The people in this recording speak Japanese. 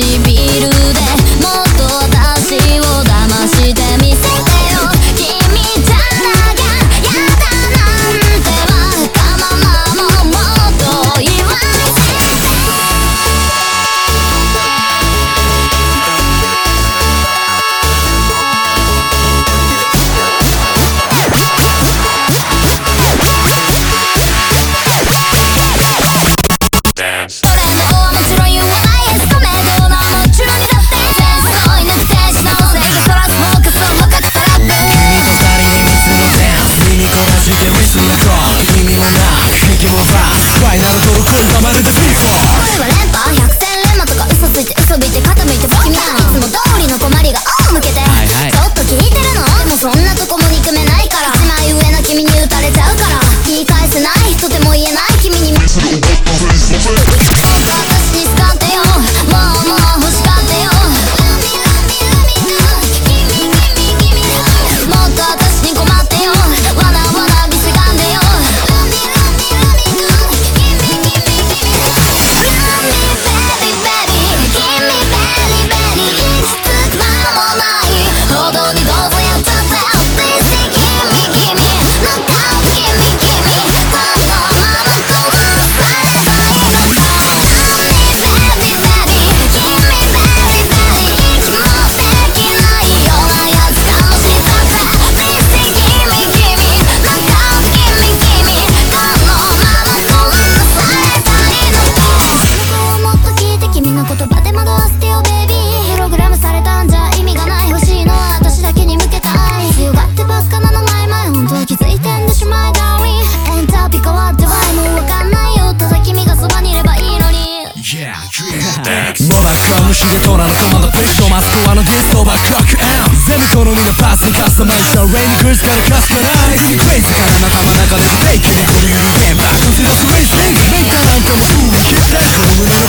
see me もさファイナルトルコンたまるでピーフォーむ仕事なのコプレッションマスコアのディストバックアクアンゼミみのパスにカスタマイズしたレイニクルスからカスタライズクレイズから仲間流れてデイケでこびる現場打ち出ウェイスリンメーカーなんかもうーキッタイこの胸の